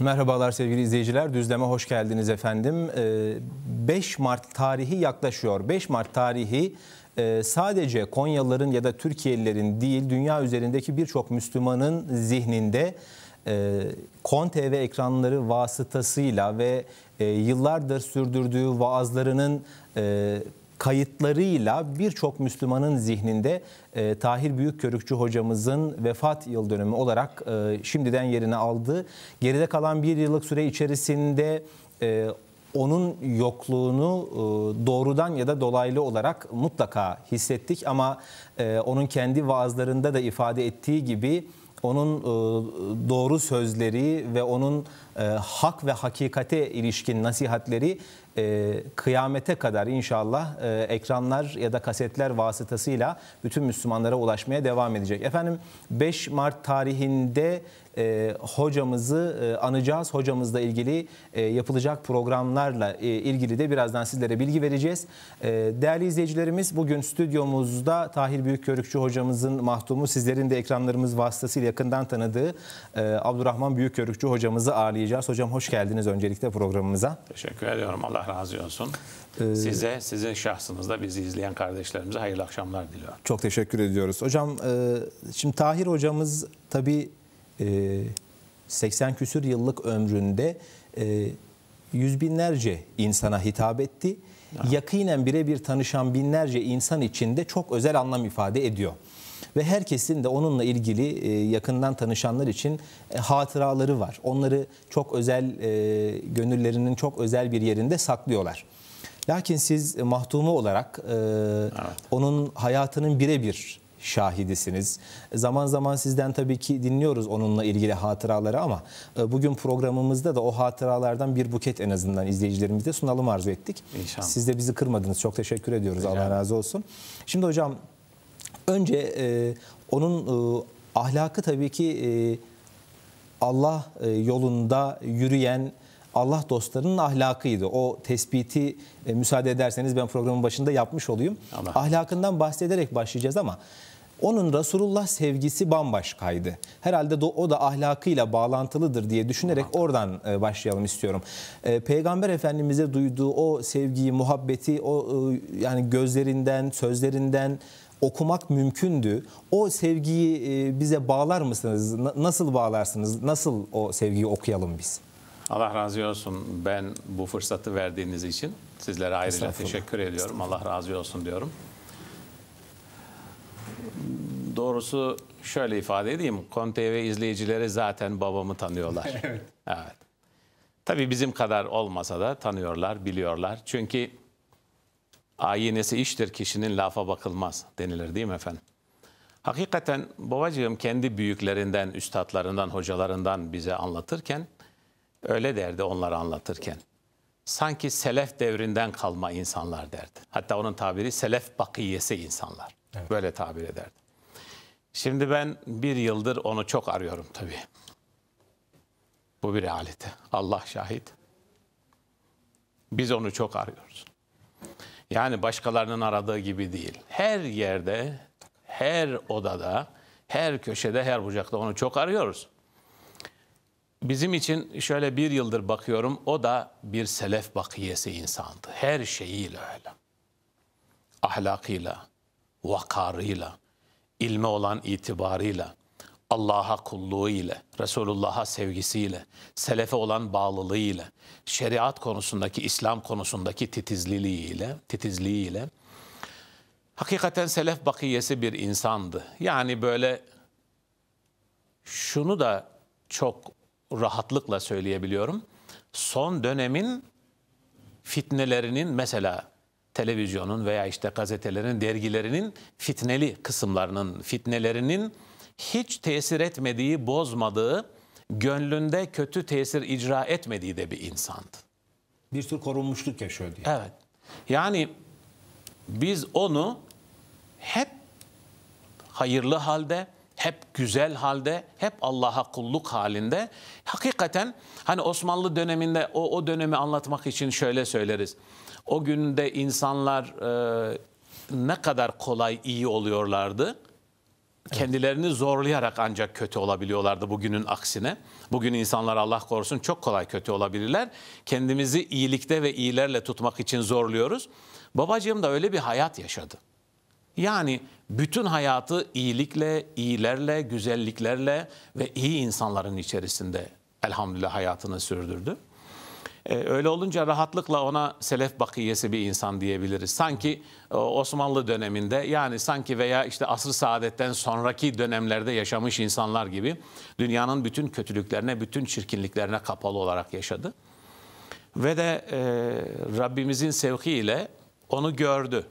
Merhabalar sevgili izleyiciler. Düzleme hoş geldiniz efendim. 5 ee, Mart tarihi yaklaşıyor. 5 Mart tarihi e, sadece Konyalıların ya da Türkiye'lilerin değil dünya üzerindeki birçok Müslümanın zihninde e, Kon TV ekranları vasıtasıyla ve e, yıllardır sürdürdüğü vaazlarının kayıtlarıyla birçok Müslümanın zihninde e, Tahir Büyükkörükçü hocamızın vefat yıl dönümü olarak e, şimdiden yerini aldı. Geride kalan bir yıllık süre içerisinde e, onun yokluğunu e, doğrudan ya da dolaylı olarak mutlaka hissettik ama e, onun kendi vaazlarında da ifade ettiği gibi onun e, doğru sözleri ve onun hak ve hakikate ilişkin nasihatleri kıyamete kadar inşallah ekranlar ya da kasetler vasıtasıyla bütün Müslümanlara ulaşmaya devam edecek. Efendim 5 Mart tarihinde e, hocamızı e, anacağız. Hocamızla ilgili e, yapılacak programlarla e, ilgili de birazdan sizlere bilgi vereceğiz. E, değerli izleyicilerimiz bugün stüdyomuzda Tahir Büyükkörükçü hocamızın mahtumu sizlerin de ekranlarımız vasıtasıyla yakından tanıdığı e, Abdurrahman Büyükkörükçü hocamızı ağırlayacağız. Hocam hoş geldiniz öncelikle programımıza. Teşekkür ediyorum. Allah razı olsun. Ee, Size, sizin şahsınızda bizi izleyen kardeşlerimize hayırlı akşamlar diliyorum. Çok teşekkür ediyoruz. Hocam e, şimdi Tahir hocamız tabii 80 küsür yıllık ömründe e, yüz binlerce insana hitap etti. Evet. Yakinen birebir tanışan binlerce insan içinde çok özel anlam ifade ediyor. Ve herkesin de onunla ilgili e, yakından tanışanlar için e, hatıraları var. Onları çok özel, gönüllerinin çok özel bir yerinde saklıyorlar. Lakin siz mahtumu olarak evet. onun hayatının birebir şahidisiniz. Zaman zaman sizden tabii ki dinliyoruz onunla ilgili hatıraları ama e, bugün programımızda da o hatıralardan bir buket en azından izleyicilerimize sunalım arzu ettik. İnşallah. Siz de bizi kırmadınız. Çok teşekkür ediyoruz. Rica Allah razı olsun. Şimdi hocam önce e, onun e, ahlakı tabii ki e, Allah e, yolunda yürüyen Allah dostlarının ahlakıydı. O tespiti e, müsaade ederseniz ben programın başında yapmış olayım. Allah. Ahlakından bahsederek başlayacağız ama onun Resulullah sevgisi bambaşkaydı. Herhalde o da ahlakıyla bağlantılıdır diye düşünerek oradan e, başlayalım istiyorum. E, Peygamber Efendimiz'e duyduğu o sevgiyi, muhabbeti, o e, yani gözlerinden, sözlerinden okumak mümkündü. O sevgiyi bize bağlar mısınız? Nasıl bağlarsınız? Nasıl o sevgiyi okuyalım biz? Allah razı olsun. Ben bu fırsatı verdiğiniz için sizlere ayrıca teşekkür ediyorum. Allah razı olsun diyorum doğrusu şöyle ifade edeyim. Kon TV izleyicileri zaten babamı tanıyorlar. evet. evet. Tabii bizim kadar olmasa da tanıyorlar, biliyorlar. Çünkü ayinesi iştir kişinin lafa bakılmaz denilir değil mi efendim? Hakikaten babacığım kendi büyüklerinden, üstadlarından, hocalarından bize anlatırken öyle derdi onları anlatırken. Sanki selef devrinden kalma insanlar derdi. Hatta onun tabiri selef bakiyesi insanlar. Evet. Böyle tabir ederdi. Şimdi ben bir yıldır onu çok arıyorum tabii. Bu bir realite. Allah şahit. Biz onu çok arıyoruz. Yani başkalarının aradığı gibi değil. Her yerde, her odada, her köşede, her bucakta onu çok arıyoruz. Bizim için şöyle bir yıldır bakıyorum, o da bir selef bakiyesi insandı. Her şeyiyle öyle. Ahlakıyla, vakarıyla, ilme olan itibarıyla, Allah'a kulluğu ile, Resulullah'a sevgisiyle, selefe olan bağlılığıyla, şeriat konusundaki, İslam konusundaki titizliliğiyle, titizliğiyle hakikaten selef bakiyesi bir insandı. Yani böyle şunu da çok rahatlıkla söyleyebiliyorum. Son dönemin fitnelerinin mesela televizyonun veya işte gazetelerin, dergilerinin fitneli kısımlarının, fitnelerinin hiç tesir etmediği, bozmadığı, gönlünde kötü tesir icra etmediği de bir insandı. Bir tür korunmuşluk yaşıyordu. Yani. Evet. Yani biz onu hep hayırlı halde, hep güzel halde, hep Allah'a kulluk halinde. Hakikaten hani Osmanlı döneminde o, o dönemi anlatmak için şöyle söyleriz. O günde insanlar e, ne kadar kolay iyi oluyorlardı. Kendilerini zorlayarak ancak kötü olabiliyorlardı bugünün aksine. Bugün insanlar Allah korusun çok kolay kötü olabilirler. Kendimizi iyilikte ve iyilerle tutmak için zorluyoruz. Babacığım da öyle bir hayat yaşadı. Yani bütün hayatı iyilikle, iyilerle, güzelliklerle ve iyi insanların içerisinde elhamdülillah hayatını sürdürdü. Ee, öyle olunca rahatlıkla ona selef bakiyesi bir insan diyebiliriz. Sanki e, Osmanlı döneminde yani sanki veya işte asr saadetten sonraki dönemlerde yaşamış insanlar gibi dünyanın bütün kötülüklerine, bütün çirkinliklerine kapalı olarak yaşadı. Ve de e, Rabbimizin sevkiyle onu gördü.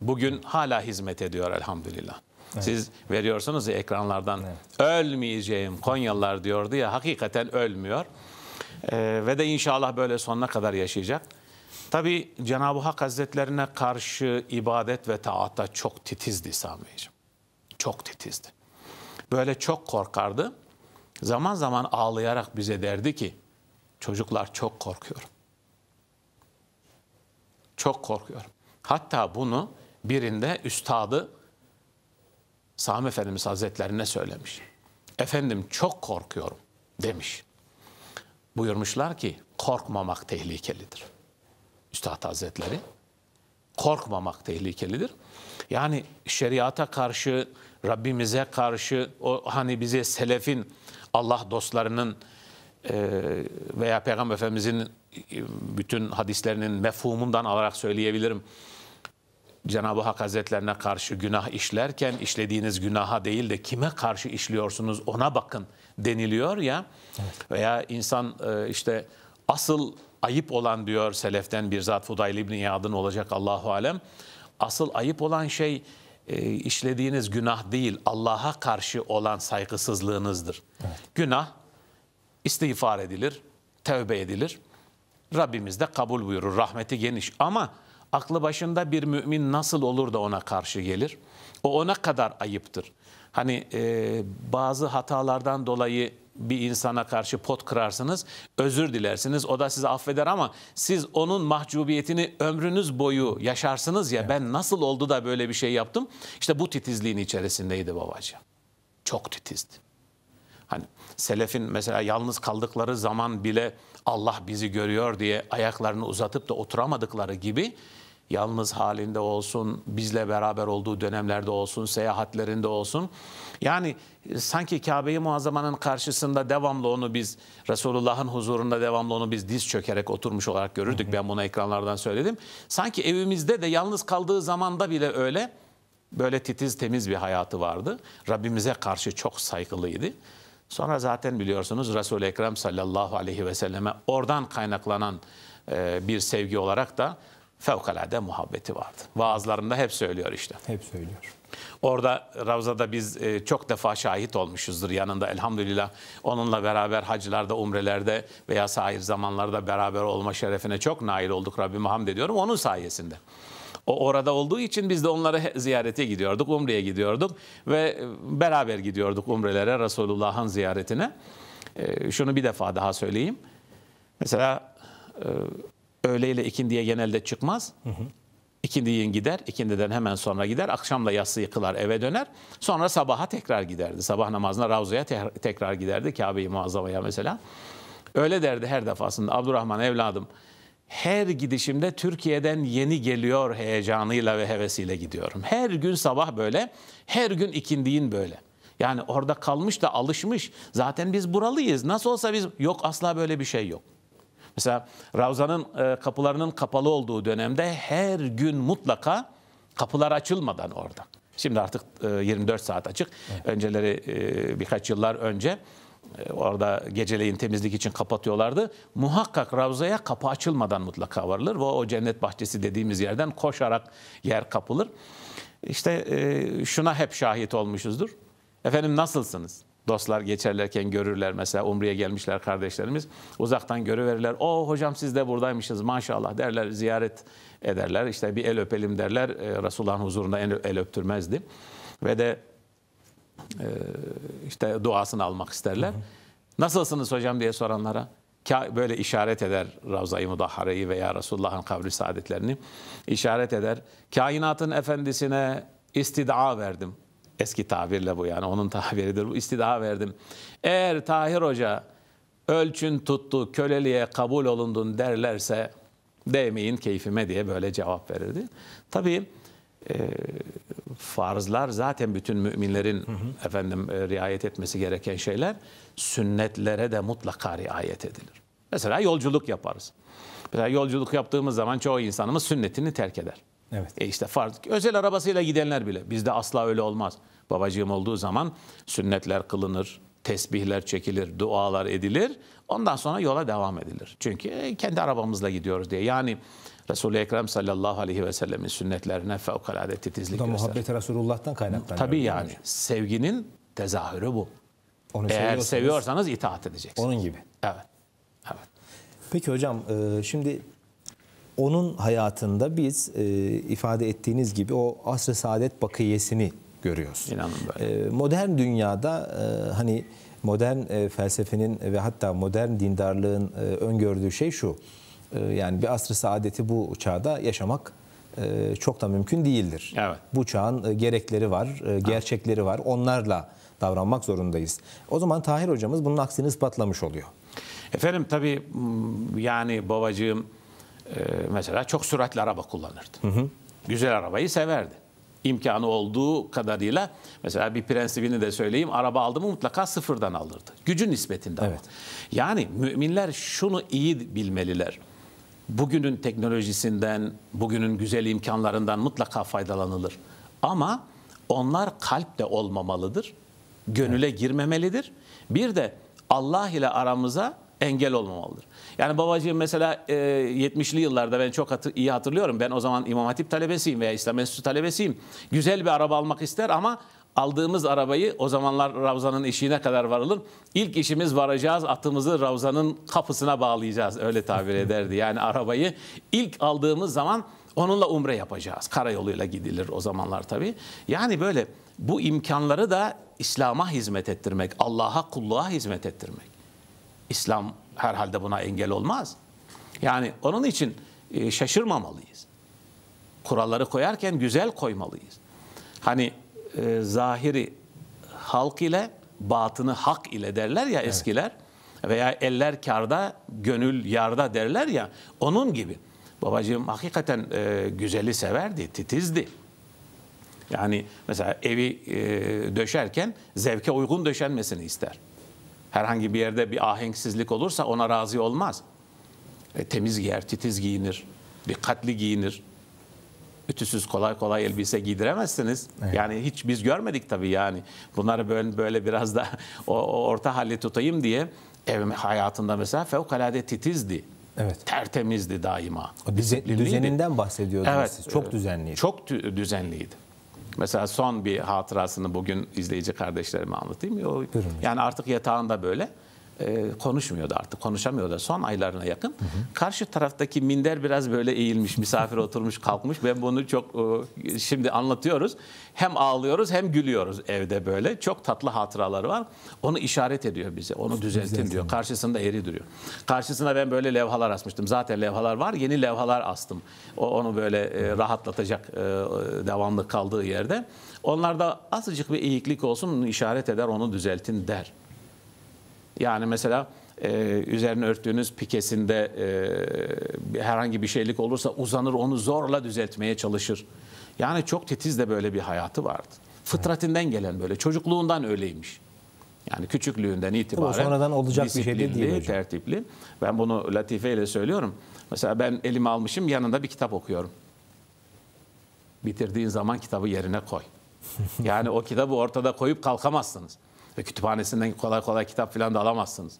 Bugün hala hizmet ediyor elhamdülillah. Evet. Siz veriyorsunuz ya ekranlardan evet. ölmeyeceğim Konyalılar diyordu ya hakikaten ölmüyor. Ee, ve de inşallah böyle sonuna kadar yaşayacak. Tabi Cenab-ı Hak Hazretlerine karşı ibadet ve taatta çok titizdi Sami Beyciğim. Çok titizdi. Böyle çok korkardı. Zaman zaman ağlayarak bize derdi ki çocuklar çok korkuyorum. Çok korkuyorum. Hatta bunu birinde üstadı Sami Efendimiz Hazretlerine söylemiş. Efendim çok korkuyorum demiş. Buyurmuşlar ki korkmamak tehlikelidir. Üstad Hazretleri korkmamak tehlikelidir. Yani şeriata karşı, Rabbimize karşı, o hani bize selefin, Allah dostlarının e, veya Peygamber Efendimizin e, bütün hadislerinin mefhumundan alarak söyleyebilirim. Cenab-ı Hak Hazretlerine karşı günah işlerken işlediğiniz günaha değil de kime karşı işliyorsunuz ona bakın deniliyor ya. Evet. Veya insan e, işte asıl ayıp olan diyor seleften bir zat Fudayl İbni İyad'ın olacak Allahu Alem. Asıl ayıp olan şey e, işlediğiniz günah değil Allah'a karşı olan saygısızlığınızdır. Evet. Günah istiğfar edilir, tövbe edilir. Rabbimiz de kabul buyurur. Rahmeti geniş ama aklı başında bir mümin nasıl olur da ona karşı gelir? O ona kadar ayıptır. Hani e, bazı hatalardan dolayı bir insana karşı pot kırarsınız, özür dilersiniz, o da sizi affeder ama siz onun mahcubiyetini ömrünüz boyu yaşarsınız ya, evet. ben nasıl oldu da böyle bir şey yaptım? İşte bu titizliğin içerisindeydi babacığım. Çok titizdi. Hani selefin mesela yalnız kaldıkları zaman bile Allah bizi görüyor diye ayaklarını uzatıp da oturamadıkları gibi yalnız halinde olsun, bizle beraber olduğu dönemlerde olsun, seyahatlerinde olsun. Yani e, sanki Kabe-i Muazzama'nın karşısında devamlı onu biz, Resulullah'ın huzurunda devamlı onu biz diz çökerek oturmuş olarak görürdük. Ben bunu ekranlardan söyledim. Sanki evimizde de yalnız kaldığı zamanda bile öyle böyle titiz temiz bir hayatı vardı. Rabbimize karşı çok saygılıydı. Sonra zaten biliyorsunuz Resul-i Ekrem sallallahu aleyhi ve selleme oradan kaynaklanan e, bir sevgi olarak da fevkalade muhabbeti vardı. Vaazlarında hep söylüyor işte. Hep söylüyor. Orada Ravza'da biz e, çok defa şahit olmuşuzdur yanında elhamdülillah. Onunla beraber hacılarda, umrelerde veya sahir zamanlarda beraber olma şerefine çok nail olduk. Rabbime hamd ediyorum onun sayesinde. O orada olduğu için biz de onları ziyarete gidiyorduk, umreye gidiyorduk ve e, beraber gidiyorduk umrelere, Resulullah'ın ziyaretine. E, şunu bir defa daha söyleyeyim. Mesela öğleyle ikindiye genelde çıkmaz. Hı hı. İkindiyin gider, ikindiden hemen sonra gider. Akşamla yatsı yıkılar eve döner. Sonra sabaha tekrar giderdi. Sabah namazına Ravza'ya te- tekrar giderdi. Kabe-i Muazzama'ya mesela. Öyle derdi her defasında. Abdurrahman evladım her gidişimde Türkiye'den yeni geliyor heyecanıyla ve hevesiyle gidiyorum. Her gün sabah böyle, her gün ikindiğin böyle. Yani orada kalmış da alışmış. Zaten biz buralıyız. Nasıl olsa biz yok asla böyle bir şey yok. Mesela Ravza'nın e, kapılarının kapalı olduğu dönemde her gün mutlaka kapılar açılmadan orada. Şimdi artık 24 e, saat açık. Evet. Önceleri e, birkaç yıllar önce orada geceleyin temizlik için kapatıyorlardı. Muhakkak Ravza'ya kapı açılmadan mutlaka varılır ve o cennet bahçesi dediğimiz yerden koşarak yer kapılır. İşte şuna hep şahit olmuşuzdur. Efendim nasılsınız? Dostlar geçerlerken görürler mesela Umre'ye gelmişler kardeşlerimiz. Uzaktan görüverirler. O hocam siz de buradaymışsınız maşallah derler ziyaret ederler. İşte bir el öpelim derler. E, Resulullah'ın huzurunda el, el öptürmezdi. Ve de e, işte duasını almak isterler. Hı hı. Nasılsınız hocam diye soranlara böyle işaret eder Ravza-i Mudahhare'yi veya Resulullah'ın kabri saadetlerini işaret eder. Kainatın efendisine istida verdim Eski tabirle bu yani onun tabiridir. Bu istidaha verdim. Eğer Tahir Hoca ölçün tuttu, köleliğe kabul olundun derlerse değmeyin keyfime diye böyle cevap verirdi. Tabii e, farzlar zaten bütün müminlerin efendim e, riayet etmesi gereken şeyler. Sünnetlere de mutlaka riayet edilir. Mesela yolculuk yaparız. Mesela yolculuk yaptığımız zaman çoğu insanımız sünnetini terk eder. Evet. E işte farz. Özel arabasıyla gidenler bile. Bizde asla öyle olmaz. Babacığım olduğu zaman sünnetler kılınır, tesbihler çekilir, dualar edilir. Ondan sonra yola devam edilir. Çünkü kendi arabamızla gidiyoruz diye. Yani Resul-i Ekrem sallallahu aleyhi ve sellemin sünnetlerine fevkalade titizlik Bu da gösterir. muhabbet Resulullah'tan kaynaklanıyor. Tabii yani sevginin tezahürü bu. Onu Eğer seviyorsanız itaat edeceksiniz. Onun gibi. Evet. Evet. Peki hocam şimdi onun hayatında biz e, ifade ettiğiniz gibi o asr-ı saadet bakiyesini görüyoruz. İnanın böyle. E, Modern dünyada e, hani modern e, felsefenin ve hatta modern dindarlığın e, öngördüğü şey şu. E, Yani bir asr-ı saadeti bu çağda yaşamak e, çok da mümkün değildir. Evet. Bu çağın e, gerekleri var, e, gerçekleri var. Onlarla davranmak zorundayız. O zaman Tahir hocamız bunun aksini ispatlamış oluyor. Efendim tabii yani babacığım e, mesela çok süratli araba kullanırdı. Güzel arabayı severdi. İmkanı olduğu kadarıyla mesela bir prensibini de söyleyeyim. Araba aldı mı mutlaka sıfırdan alırdı. Gücü nispetinde ama. Evet. Yani müminler şunu iyi bilmeliler. Bugünün teknolojisinden, bugünün güzel imkanlarından mutlaka faydalanılır. Ama onlar kalpte olmamalıdır. Gönüle girmemelidir. Bir de Allah ile aramıza engel olmamalıdır. Yani babacığım mesela e, 70'li yıllarda ben çok hatır- iyi hatırlıyorum. Ben o zaman İmam Hatip talebesiyim veya İslam Enstitüsü talebesiyim. Güzel bir araba almak ister ama aldığımız arabayı o zamanlar Ravza'nın eşiğine kadar varılır. İlk işimiz varacağız atımızı Ravza'nın kapısına bağlayacağız öyle tabir ederdi. Yani arabayı ilk aldığımız zaman onunla umre yapacağız. Karayoluyla gidilir o zamanlar tabii. Yani böyle bu imkanları da İslam'a hizmet ettirmek, Allah'a kulluğa hizmet ettirmek. İslam herhalde buna engel olmaz. Yani onun için e, şaşırmamalıyız. Kuralları koyarken güzel koymalıyız. Hani e, zahiri halk ile batını hak ile derler ya eskiler veya eller karda gönül yarda derler ya onun gibi. Babacığım hakikaten e, güzeli severdi, titizdi. Yani mesela evi e, döşerken zevke uygun döşenmesini ister. Herhangi bir yerde bir ahenksizlik olursa ona razı olmaz. E, temiz giyer, titiz giyinir, dikkatli giyinir. Ütüsüz kolay kolay elbise giydiremezsiniz. Yani hiç biz görmedik tabii yani. Bunları böyle, böyle biraz da o, o orta halli tutayım diye ev hayatında mesela fevkalade titizdi. Evet. Tertemizdi daima. O düze- Disiplinliydi. düzeninden bahsediyordunuz Evet. siz. Çok düzenliydi. Çok dü- düzenliydi. Mesela son bir hatırasını bugün izleyici kardeşlerime anlatayım. O, yani artık yatağında böyle konuşmuyordu artık. Konuşamıyordu son aylarına yakın. Karşı taraftaki minder biraz böyle eğilmiş. Misafir oturmuş kalkmış. Ben bunu çok e, şimdi anlatıyoruz. Hem ağlıyoruz hem gülüyoruz evde böyle. Çok tatlı hatıraları var. Onu işaret ediyor bize. Onu düzeltin diyor. Karşısında eri duruyor. Karşısına ben böyle levhalar asmıştım. Zaten levhalar var. Yeni levhalar astım. O onu böyle e, rahatlatacak e, devamlı kaldığı yerde. Onlarda azıcık bir eğiklik olsun işaret eder, onu düzeltin der. Yani mesela e, üzerine örttüğünüz pikesinde e, herhangi bir şeylik olursa uzanır onu zorla düzeltmeye çalışır. Yani çok titiz de böyle bir hayatı vardı. Fıtratinden gelen böyle çocukluğundan öyleymiş. Yani küçüklüğünden itibaren sonradan olacak bir şey de değil hocam. tertipli. Ben bunu latifeyle söylüyorum. Mesela ben elime almışım yanında bir kitap okuyorum. Bitirdiğin zaman kitabı yerine koy. Yani o kitabı ortada koyup kalkamazsınız. Ve kütüphanesinden kolay kolay kitap falan da alamazsınız.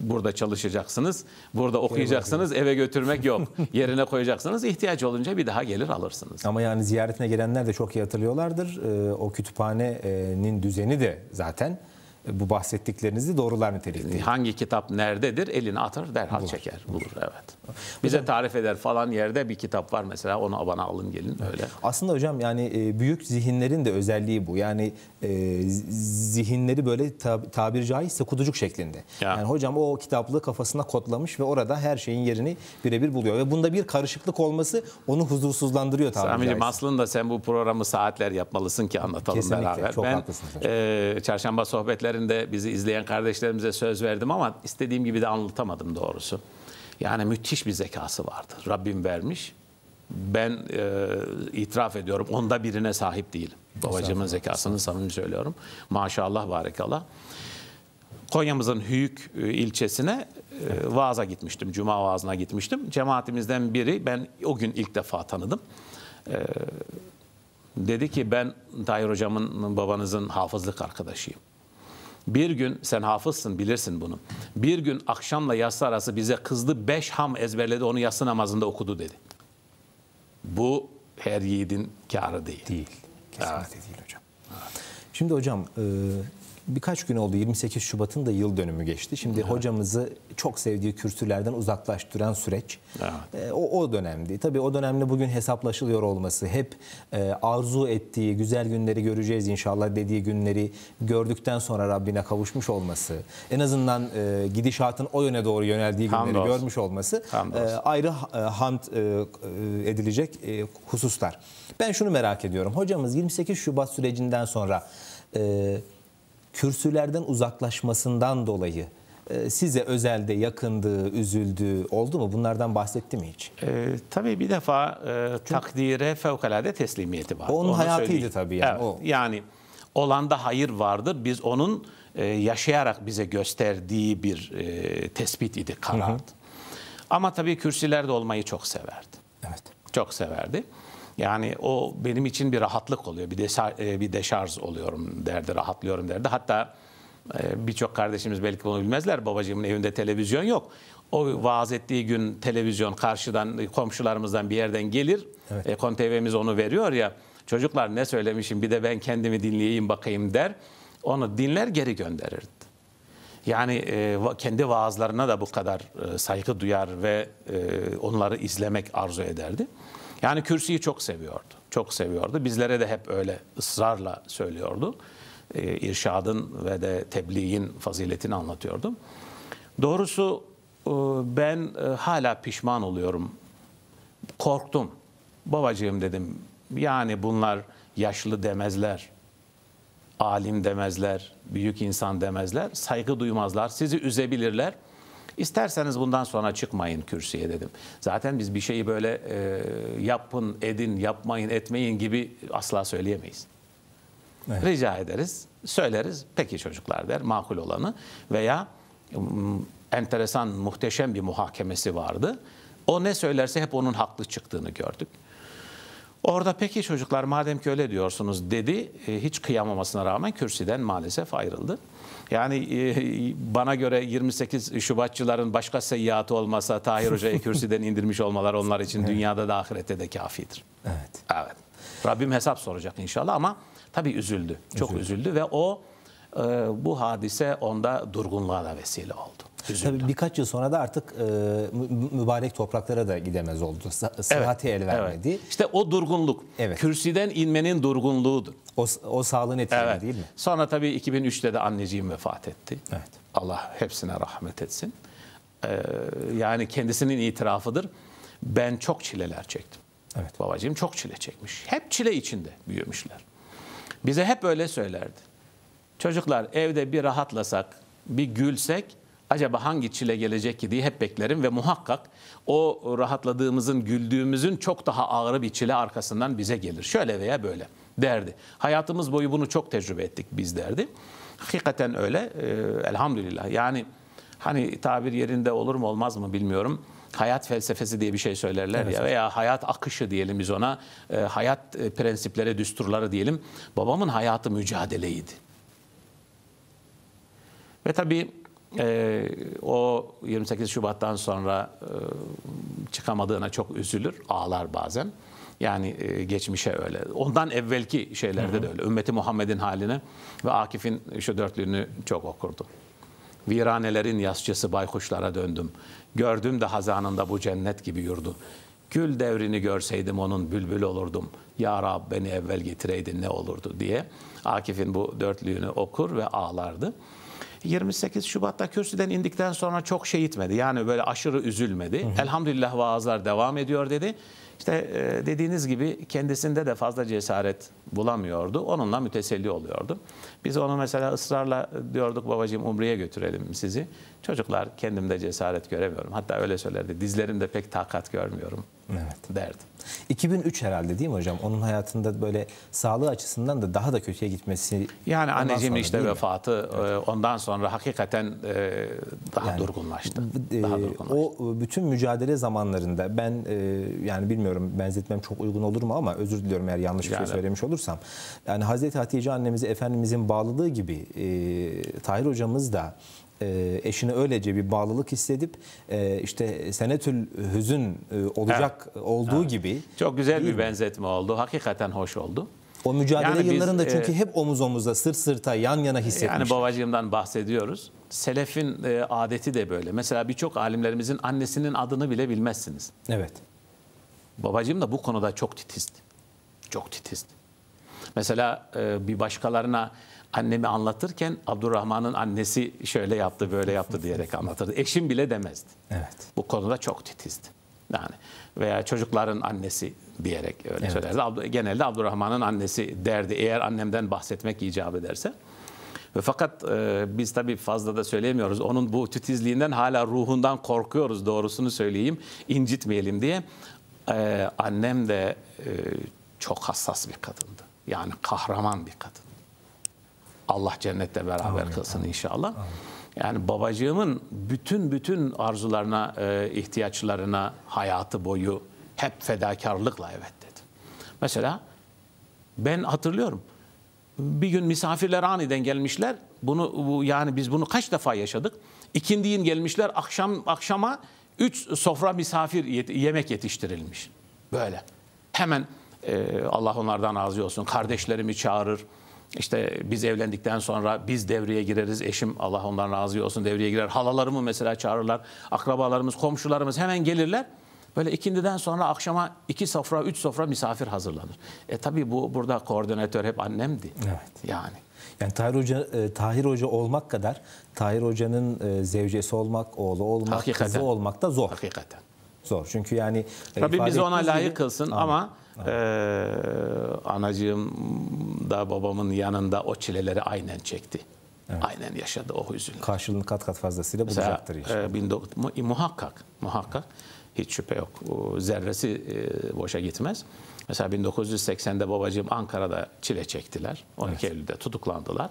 Burada çalışacaksınız, burada okuyacaksınız, eve götürmek yok. Yerine koyacaksınız, ihtiyaç olunca bir daha gelir alırsınız. Ama yani ziyaretine gelenler de çok iyi hatırlıyorlardır. Ee, o kütüphanenin düzeni de zaten bu bahsettiklerinizi doğrular nitelikte. Hangi kitap nerededir elini atar derhal çeker bulur evet. Bize tarif eder falan yerde bir kitap var mesela onu bana alın gelin öyle. Aslında hocam yani e, büyük zihinlerin de özelliği bu. Yani e, zihinleri böyle tab- tabiri caizse kutucuk şeklinde. Ya. Yani hocam o kitaplığı kafasına kodlamış ve orada her şeyin yerini birebir buluyor. Ve bunda bir karışıklık olması onu huzursuzlandırıyor tabiri Amincim caizse. aslında sen bu programı saatler yapmalısın ki anlatalım Kesinlikle, beraber. çok ben haklısınız hocam. e, çarşamba sohbetlerinde bizi izleyen kardeşlerimize söz verdim ama istediğim gibi de anlatamadım doğrusu. Yani müthiş bir zekası vardı. Rabbim vermiş. Ben e, itiraf ediyorum onda birine sahip değilim. Babacığımın zekasını samimi söylüyorum. Maşallah barekallah. Konya'mızın Hüyük e, ilçesine e, vaaza gitmiştim. Cuma vaazına gitmiştim. Cemaatimizden biri ben o gün ilk defa tanıdım. E, dedi ki ben Tahir hocamın babanızın hafızlık arkadaşıyım. Bir gün sen hafızsın bilirsin bunu. Bir gün akşamla yatsı arası bize kızdı beş ham ezberledi onu yatsı namazında okudu dedi. Bu her yiğidin kârı değil. Değil. Kesinlikle değil hocam. Şimdi hocam e, birkaç gün oldu 28 Şubat'ın da yıl dönümü geçti. Şimdi hocamızı çok sevdiği kürsülerden uzaklaştıran süreç Evet. e, o, o dönemdi. Tabii o dönemde bugün hesaplaşılıyor olması, hep e, arzu ettiği güzel günleri göreceğiz inşallah dediği günleri gördükten sonra Rabbine kavuşmuş olması, en azından e, gidişatın o yöne doğru yöneldiği günleri Hamdolsun. görmüş olması Hamdolsun. e, ayrı e, hamd e, e, edilecek e, hususlar. Ben şunu merak ediyorum. Hocamız 28 Şubat sürecinden sonra e, kürsülerden uzaklaşmasından dolayı e, size özelde yakındığı, üzüldüğü oldu mu? Bunlardan bahsetti mi hiç? Ee, tabii bir defa e, takdire fevkalade teslimiyeti var. Onun Onu hayatıydı söyleyeyim. tabii yani, Evet, o. Yani olanda hayır vardır. Biz onun e, yaşayarak bize gösterdiği bir e, tespit idi, karardı. Ama tabii kürsülerde olmayı çok severdi. Evet. Çok severdi. Yani o benim için bir rahatlık oluyor. Bir de bir deşarj oluyorum derdi, rahatlıyorum derdi. Hatta e, birçok kardeşimiz belki bunu bilmezler. Babacığımın evinde televizyon yok. O vaaz ettiği gün televizyon karşıdan komşularımızdan bir yerden gelir. Evet. E, Kon TV'miz onu veriyor ya. Çocuklar ne söylemişim bir de ben kendimi dinleyeyim bakayım der. Onu dinler geri gönderirdi. Yani e, kendi vaazlarına da bu kadar e, saygı duyar ve e, onları izlemek arzu ederdi. Yani kürsüyü çok seviyordu. Çok seviyordu. Bizlere de hep öyle ısrarla söylüyordu. E, irşadın ve de tebliğin faziletini anlatıyordu. Doğrusu e, ben e, hala pişman oluyorum. Korktum. Babacığım dedim. Yani bunlar yaşlı demezler alim demezler, büyük insan demezler, saygı duymazlar, sizi üzebilirler. İsterseniz bundan sonra çıkmayın kürsüye dedim. Zaten biz bir şeyi böyle e, yapın, edin, yapmayın, etmeyin gibi asla söyleyemeyiz. Evet. Rica ederiz, söyleriz. Peki çocuklar der, makul olanı. Veya enteresan, muhteşem bir muhakemesi vardı. O ne söylerse hep onun haklı çıktığını gördük. Orada peki çocuklar madem ki öyle diyorsunuz dedi. E, hiç kıyamamasına rağmen kürsüden maalesef ayrıldı. Yani e, bana göre 28 Şubatçıların başka seyyiatı olmasa Tahir Hoca'yı kürsüden indirmiş olmalar onlar için dünyada da ahirette de kafidir. Evet. Evet. Rabbim hesap soracak inşallah ama tabii üzüldü. Çok üzüldü, ve o e, bu hadise onda durgunluğa da vesile oldu. Üzüldü. Tabii birkaç yıl sonra da artık e, mü- mübarek topraklara da gidemez oldu. Sıhhati el vermedi. Evet. İşte o durgunluk. Evet. Kürsüden inmenin durgunluğudur. O, o sağlığını etkiledi Evet. değil mi? Sonra tabii 2003'te de anneciğim vefat etti. Evet. Allah hepsine rahmet etsin. Ee, yani kendisinin itirafıdır. Ben çok çileler çektim. Evet. Babacığım çok çile çekmiş. Hep çile içinde büyümüşler. Bize hep öyle söylerdi. Çocuklar evde bir rahatlasak, bir gülsek acaba hangi çile gelecek ki diye hep beklerim ve muhakkak o rahatladığımızın, güldüğümüzün çok daha ağır bir çile arkasından bize gelir. Şöyle veya böyle derdi. Hayatımız boyu bunu çok tecrübe ettik biz derdi. Hakikaten öyle. Ee, elhamdülillah. Yani hani tabir yerinde olur mu olmaz mı bilmiyorum. Hayat felsefesi diye bir şey söylerler ya veya hayat akışı diyelim biz ona. Ee, hayat e, prensipleri, düsturları diyelim. Babamın hayatı mücadeleydi. Ve tabii e, o 28 Şubat'tan sonra e, çıkamadığına çok üzülür, ağlar bazen. Yani e, geçmişe öyle. Ondan evvelki şeylerde de öyle. Ümmeti Muhammed'in halini ve Akif'in şu dörtlüğünü çok okurdu. Viranelerin yasçısı baykuşlara döndüm. Gördüm de hazanında bu cennet gibi yurdu. Gül devrini görseydim onun bülbül olurdum. Ya Rab beni evvel getireydin ne olurdu diye Akif'in bu dörtlüğünü okur ve ağlardı. 28 Şubat'ta kürsüden indikten sonra çok şey itmedi. Yani böyle aşırı üzülmedi. Elhamdülillah vaazlar devam ediyor dedi. İşte e, dediğiniz gibi kendisinde de fazla cesaret bulamıyordu. Onunla müteselli oluyordu. Biz onu mesela ısrarla diyorduk babacığım Umre'ye götürelim sizi. Çocuklar kendimde cesaret göremiyorum. Hatta öyle söylerdi. Dizlerimde pek takat görmüyorum Evet. derdi. 2003 herhalde değil mi hocam? Onun hayatında böyle sağlığı açısından da daha da kötüye gitmesi. Yani ondan anneciğim sonra işte vefatı e, ondan sonra hakikaten e, daha Yani, durgunlaştı. Ee, Daha durgunlaştı. o bütün mücadele zamanlarında ben e, yani bilmiyorum benzetmem çok uygun olur mu ama özür diliyorum eğer yanlış bir şey Yani. söylemiş olursam. Yani Hazreti Hatice annemize Efendimizin bağlılığı gibi e, Tahir hocamız da e, eşine öylece bir bağlılık hissedip e, işte senetül hüzün e, olacak olduğu gibi Çok güzel bir mi? benzetme oldu. Hakikaten hoş oldu. o mücadele Yani biz, yıllarında çünkü e, hep omuz omuza sırt sırta yan yana hissetmiş. Yani babacığımdan bahsediyoruz. Selefin e, adeti de böyle. Mesela birçok alimlerimizin annesinin adını bile bilmezsiniz. Evet. Babacığım da bu konuda çok titizdi. Çok titizdi. Mesela e, bir başkalarına annemi anlatırken Abdurrahman'ın annesi şöyle yaptı böyle yaptı diyerek anlatırdı. Eşim bile demezdi. Evet. Bu konuda çok titizdi. Yani veya çocukların annesi diyerek öyle söylerdi. Abd- Genelde Abdurrahman'ın annesi derdi eğer annemden bahsetmek icap ederse. Ve fakat e, biz tabii fazla da söyleyemiyoruz. Onun bu titizliğinden hala ruhundan korkuyoruz doğrusunu söyleyeyim. incitmeyelim diye. E, annem de e, çok hassas bir kadındı. Yani kahraman bir kadın. Allah cennette beraber kılsın inşallah. Yani babacığımın bütün bütün arzularına, e, ihtiyaçlarına hayatı boyu hep fedakarlıkla evet dedi. Mesela ben hatırlıyorum. Bir gün misafirler aniden gelmişler. Bunu bu, yani biz bunu kaç defa yaşadık. İkindiyin gelmişler akşam akşama üç sofra misafir yet- yemek yetiştirilmiş. Böyle. Hemen e, Allah onlardan razı olsun. Kardeşlerimi çağırır. İşte biz evlendikten sonra biz devreye gireriz. Eşim Allah ondan razı olsun devreye girer. Halalarımı mesela çağırırlar. Akrabalarımız, komşularımız hemen gelirler. Böyle ikindiden sonra akşama iki sofra, üç sofra misafir hazırlanır. E tabii bu burada koordinatör hep annemdi. Evet. Yani. Yani Tahir Hoca, e, Tahir Hoca olmak kadar Tahir Hoca'nın e, zevcesi olmak, oğlu olmak, Hakikaten. kızı olmak da zor. Hakikaten. Zor. Çünkü yani e, Tabii ifade biz ona layık gibi- kılsın ama e, anacığım da babamın yanında o çileleri aynen çekti. Aynen yaşadı o hüzünü. karşılığını kat kat fazlasıyla Mesela bulacaktır inşallah. e, 19 mu- muhakkak, muhakkak hiç şüphe yok. O zerresi e, boşa gitmez. Mesela 1980'de babacığım Ankara'da çile çektiler. 12 Eylül'de tutuklandılar.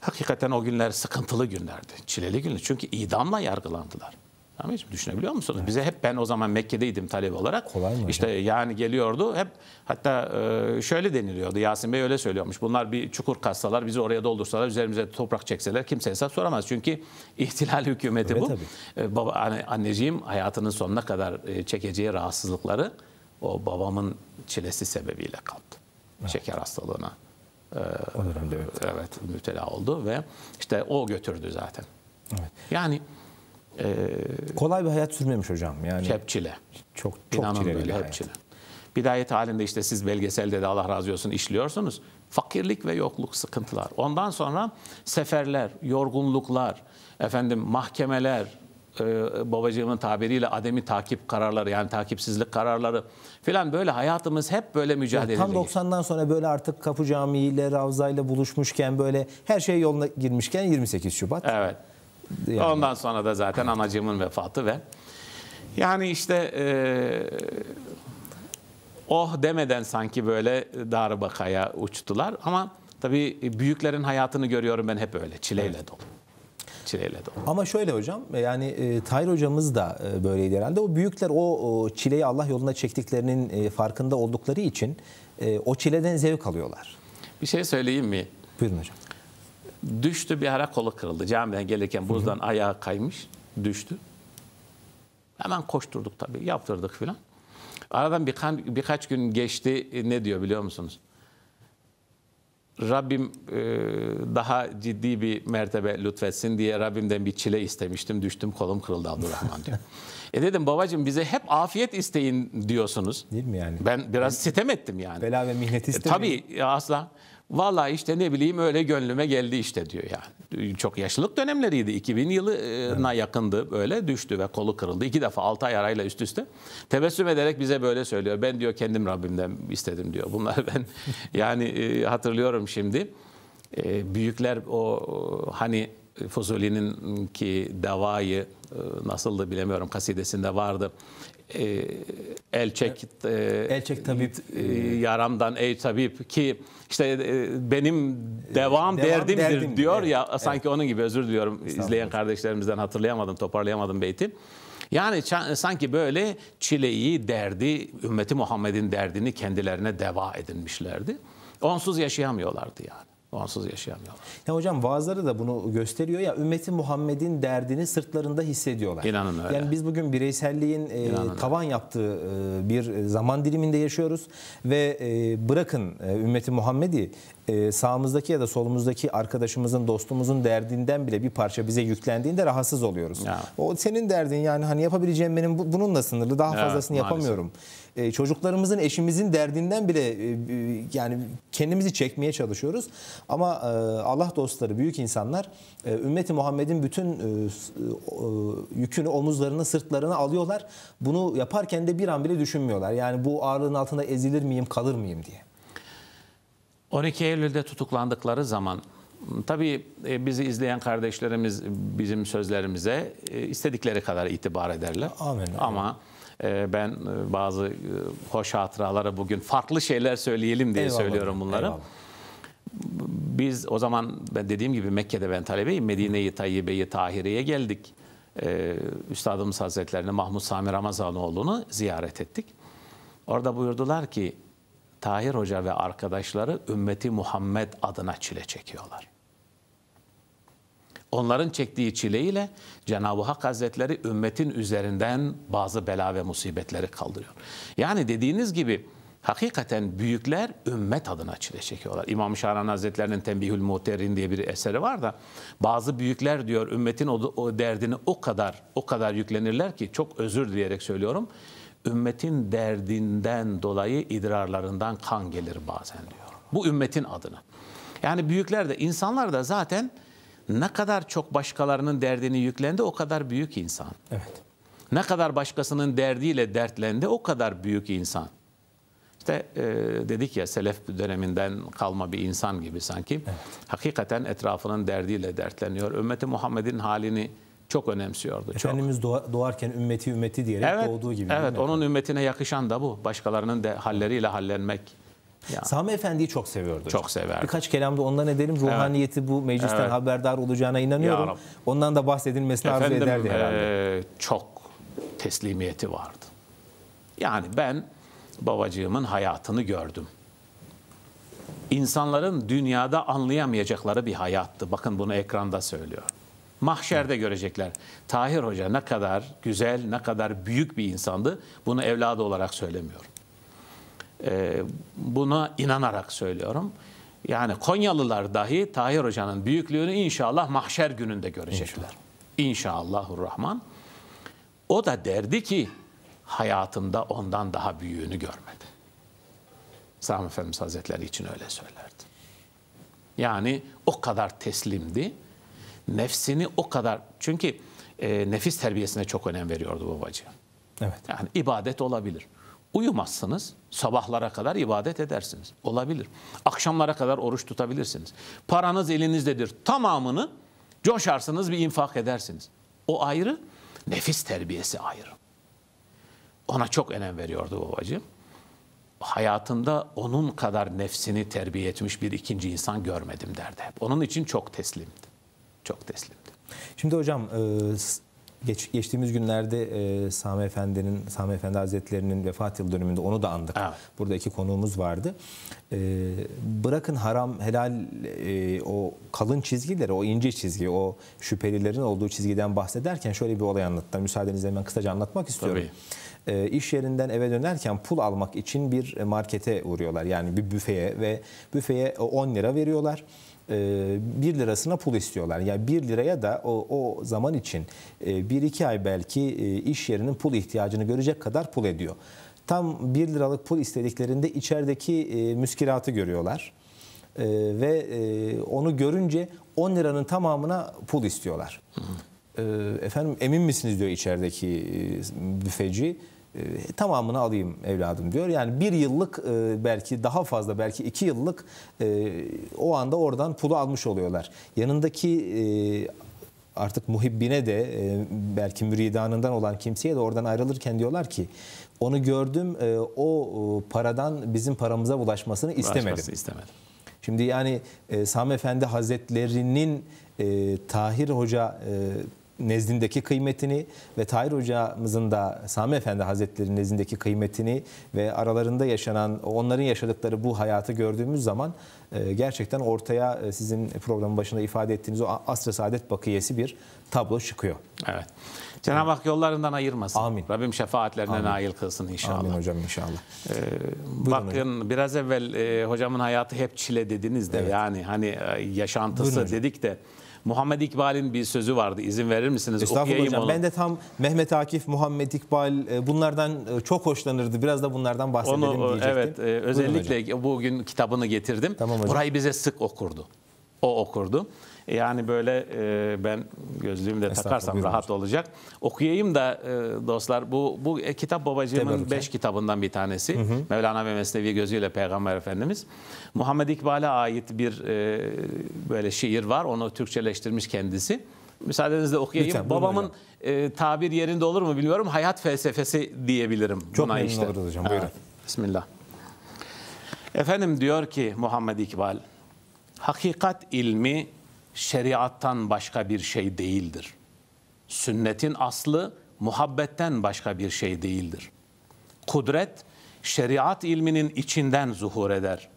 Hakikaten o günler sıkıntılı günlerdi. Çileli günler. Çünkü idamla yargılandılar. Tamam mı? Düşünebiliyor musunuz? Bize hep ben o zaman Mekke'deydim talebe olarak. Kolay mı hocam? İşte yani geliyordu hep hatta e, şöyle deniliyordu. Yasin Bey öyle söylüyormuş. Bunlar bir çukur kazsalar, bizi oraya doldursalar, üzerimize toprak çekseler kimse hesap soramaz. Çünkü ihtilal hükümeti Öyle bu. tabii. E, baba anne, anneciğim hayatının sonuna kadar e, çekeceği rahatsızlıkları o babamın çilesi sebebiyle kaldı. Şeker hastalığına o dönemde evet. evet müptela oldu ve işte o götürdü zaten. Evet. Yani Kolay bir hayat sürmemiş hocam. Yani hep çile. çok çok İnanın çileli böyle bir hep hayat. çile. Bidayet halinde işte siz belgeselde de Allah razı olsun işliyorsunuz. Fakirlik ve yokluk sıkıntılar. Ondan sonra seferler, yorgunluklar, efendim mahkemeler, e, babacığımın tabiriyle ademi takip kararları yani takipsizlik kararları filan böyle hayatımız hep böyle mücadele Tam 90'dan sonra böyle artık Kapı Camii ile Ravza ile buluşmuşken böyle her şey yoluna girmişken 28 Şubat. Evet. Yani. Ondan sonra da zaten anacığımın vefatı ve yani işte e, oh demeden sanki böyle darbakaya uçtular ama tabii büyüklerin hayatını görüyorum ben hep öyle çileyle dolu. Çileyle dolu. Ama şöyle hocam yani e, Tahir hocamız da e, böyleydi herhalde. O büyükler o, o çileyi Allah yoluna çektiklerinin e, farkında oldukları için e, o çileden zevk alıyorlar. Bir şey söyleyeyim mi? Buyurun hocam. Düştü bir ara kolu kırıldı. Camiden gelirken buzdan ayağı kaymış. Düştü. Hemen koşturduk tabii. Yaptırdık filan. Aradan birkaç, birkaç gün geçti. E, Ne diyor biliyor musunuz? Rabbim e, daha ciddi bir mertebe lütfetsin diye Rabbimden bir çile istemiştim. Düştüm kolum kırıldı Abdurrahman diyor. e dedim babacığım bize hep afiyet isteyin diyorsunuz. Değil mi yani? Ben biraz sitem ettim yani. Bela ve mihnet E, istemeyin. tabii ya asla. Vallahi işte ne bileyim öyle gönlüme geldi işte diyor yani. Çok yaşlılık dönemleriydi. 2000 yılına yakındı böyle düştü ve kolu kırıldı. İki defa 6 ay arayla üst üste. Tebessüm ederek bize böyle söylüyor. Ben diyor kendim Rabbimden istedim diyor. Bunları ben yani e, hatırlıyorum şimdi. E, büyükler o hani Fuzuli'nin ki davayı e, nasıldı bilemiyorum kasidesinde vardı. E, çek e, El çek tabip. e, yaramdan ey tabip ki işte e, benim devam, devam derdimdir derdim. diyor Evet, ya sanki onun gibi özür diliyorum izleyen kardeşlerimizden hatırlayamadım toparlayamadım beyti. Yani sanki böyle çileyi, derdi, ümmeti Muhammed'in derdini kendilerine deva edinmişlerdi. Onsuz yaşayamıyorlardı yani. Onsuz yaşayamıyorlar. Ya hocam vaazları da bunu gösteriyor ya ümmeti Muhammed'in derdini sırtlarında hissediyorlar. İnanın öyle. Yani biz bugün bireyselliğin e, tavan yaptığı e, bir zaman diliminde yaşıyoruz ve e, bırakın e, ümmeti Muhammed'i e, sağımızdaki ya da solumuzdaki arkadaşımızın, dostumuzun derdinden bile bir parça bize yüklendiğinde rahatsız oluyoruz. Ya. O senin derdin yani hani yapabileceğim benim bu- bununla sınırlı daha Evet, fazlasını maalesef. yapamıyorum. E, çocuklarımızın, eşimizin derdinden bile e, e, yani kendimizi çekmeye çalışıyoruz. Ama e, Allah dostları, büyük insanlar e, ümmeti Muhammed'in bütün e, e, yükünü omuzlarına, sırtlarına alıyorlar. Bunu yaparken de bir an bile düşünmüyorlar. Yani bu ağırlığın altında ezilir miyim, kalır mıyım diye. 12 Eylül'de tutuklandıkları zaman tabii bizi izleyen kardeşlerimiz bizim sözlerimize istedikleri kadar itibar ederler. Amin. Ama e, ben e, bazı e, hoş hatıralara bugün farklı şeyler söyleyelim diye Eyvallah söylüyorum bunları. eyvallah. Biz o zaman ben dediğim gibi Mekke'de ben talebeyim. Medine-i Tayyibe-i Tahire'ye geldik. Ee, Üstadımız Hazretlerini Mahmud Sami Ramazanoğlu'nu ziyaret ettik. Orada buyurdular ki Tahir Hoca ve arkadaşları ümmeti Muhammed adına çile çekiyorlar. Onların çektiği çileyle Cenab-ı Hak Hazretleri ümmetin üzerinden bazı bela ve musibetleri kaldırıyor. Yani dediğiniz gibi hakikaten büyükler ümmet adına çile çekiyorlar. İmam Şahrani Hazretleri'nin Tembihül Muhterin diye bir eseri var da bazı büyükler diyor ümmetin o, o derdini o kadar o kadar yüklenirler ki çok özür dileyerek söylüyorum. Ümmetin derdinden dolayı idrarlarından kan gelir bazen diyor. Bu ümmetin adına. Yani büyükler de insanlar da zaten ne kadar çok başkalarının derdini yüklendi o kadar büyük insan. Evet. Ne kadar başkasının derdiyle dertlendi o kadar büyük insan. İşte e, dedik ya selef döneminden kalma bir insan gibi sanki. Hakikaten etrafının derdiyle dertleniyor. Ümmeti Muhammed'in halini çok önemsiyordu. Çok. Efendimiz doğa- doğarken ümmeti ümmeti diyerek Evet, doğduğu gibi. evet onun ümmetine yakışan da bu. Başkalarının de halleriyle hallenmek. Ya. Sami Efendi'yi çok seviyordu. Çok severdi. Birkaç kelamda ondan edelim. Ruhaniyeti bu meclisten Evet. haberdar olacağına inanıyorum. Ya. Ondan da bahsedilmesini arzu Efendim ederdi herhalde. e, çok teslimiyeti vardı. Yani ben babacığımın hayatını gördüm. İnsanların dünyada anlayamayacakları bir hayattı. Bakın bunu ekranda söylüyor. Mahşerde görecekler. Tahir Hoca ne kadar güzel, ne kadar büyük bir insandı. Bunu evladı olarak söylemiyorum. Ee, buna inanarak söylüyorum. Yani Konyalılar dahi Tahir Hoca'nın büyüklüğünü inşallah mahşer gününde görecekler. İnşallahurrahman. O da derdi ki hayatında ondan daha büyüğünü görmedi. Sami Efendimiz Hazretleri için öyle söylerdi. Yani o kadar teslimdi. Nefsini o kadar... Çünkü e, nefis terbiyesine çok önem veriyordu babacığım. Evet. Yani ibadet olabilir. Uyumazsınız, sabahlara kadar ibadet edersiniz. Olabilir. Akşamlara kadar oruç tutabilirsiniz. Paranız elinizdedir. Tamamını coşarsınız bir infak edersiniz. O ayrı, nefis terbiyesi ayrı. Ona çok önem veriyordu babacığım. Hayatımda onun kadar nefsini terbiye etmiş bir ikinci insan görmedim derdi. Onun için çok teslimdi. Çok teslimdi. Şimdi hocam e, Geç, geçtiğimiz günlerde e, Sami Efendi'nin, Sami Efendi Hazretleri'nin vefat yıl dönümünde onu da andık. Evet. Burada iki konuğumuz vardı. E, bırakın haram, helal e, o kalın çizgileri, o ince çizgi, o şüphelilerin olduğu çizgiden bahsederken şöyle bir olay anlattım. Müsaadenizle hemen kısaca anlatmak istiyorum. E, iş yerinden eve dönerken pul almak için bir markete uğruyorlar. Yani bir büfeye ve büfeye 10 lira veriyorlar. 1 lirasına pul istiyorlar. Yani 1 liraya da o, o zaman için 1-2 ay belki iş yerinin pul ihtiyacını görecek kadar pul ediyor. Tam 1 liralık pul istediklerinde içerideki müskilatı görüyorlar. Ve onu görünce 10 liranın tamamına pul istiyorlar. Hı. Efendim emin misiniz diyor içerideki büfeci e, tamamını alayım evladım diyor. Yani bir yıllık e, belki daha fazla belki iki yıllık e, o anda oradan pulu almış oluyorlar. Yanındaki artık muhibbine de belki müridanından olan kimseye de oradan ayrılırken diyorlar ki onu gördüm o paradan bizim paramıza bulaşmasını istemedim. istemedim. Şimdi yani Sami Efendi Hazretleri'nin Tahir Hoca nezdindeki kıymetini ve Tahir hocamızın da Sami Efendi Hazretleri nezdindeki kıymetini ve aralarında yaşanan onların yaşadıkları bu hayatı gördüğümüz zaman e, gerçekten ortaya e, sizin programın başında ifade ettiğiniz o asr-ı saadet bakiyesi bir tablo çıkıyor. Evet. Cenab-ı Hak yollarından ayırmasın. Amin. Rabbim şefaatlerine Amin. nail kılsın inşallah. Amin hocam inşallah. Ee, bakın hocam. biraz evvel e, hocamın hayatı hep çile dediniz de evet. yani hani e, yaşantısı dedik de Muhammed İkbal'in bir sözü vardı. İzin verir misiniz? Estağfurullah hocam. Onu. Ben de tam Mehmet Akif, Muhammed İkbal e, bunlardan e, çok hoşlanırdı. Biraz da bunlardan bahsedelim Onu, diyecektim. Evet. E, özellikle bugün kitabını getirdim. Tamam hocam. Burayı bize sık okurdu. O okurdu. Yani böyle e, ben gözlüğümü de takarsam rahat hocam. olacak. Okuyayım da e, dostlar bu bu e, kitap babacığımın beş kitabından bir tanesi. Hı hı. Mevlana ve Mesnevi gözüyle Peygamber Efendimiz. Muhammed İkbal'e ait bir e, böyle şiir var. Onu Türkçeleştirmiş kendisi. Müsaadenizle okuyayım. Lütfen, Babamın e, tabir yerinde olur mu bilmiyorum. Hayat felsefesi diyebilirim Çok buna memnun işte. oluruz hocam. Buyurun. Evet. Bismillah. Efendim diyor ki Muhammed İkbal, hakikat ilmi şeriattan başka bir şey değildir. Sünnetin aslı muhabbetten başka bir şey değildir. Kudret şeriat ilminin içinden zuhur eder.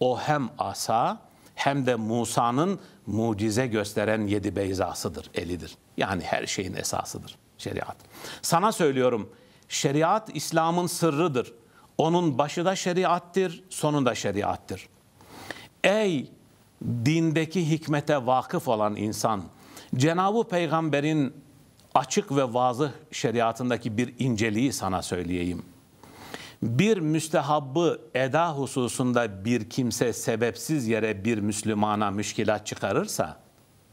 O hem asa hem de Musa'nın mucize gösteren yedi beyzasıdır, elidir. Yani her şeyin esasıdır şeriat. Sana söylüyorum, şeriat İslam'ın sırrıdır. Onun başı da şeriattir, sonu da şeriattir. Ey dindeki hikmete vakıf olan insan, Cenab-ı Peygamber'in açık ve vazı şeriatındaki bir inceliği sana söyleyeyim. Bir müstehabbı eda hususunda bir kimse sebepsiz yere bir Müslümana müşkilat çıkarırsa,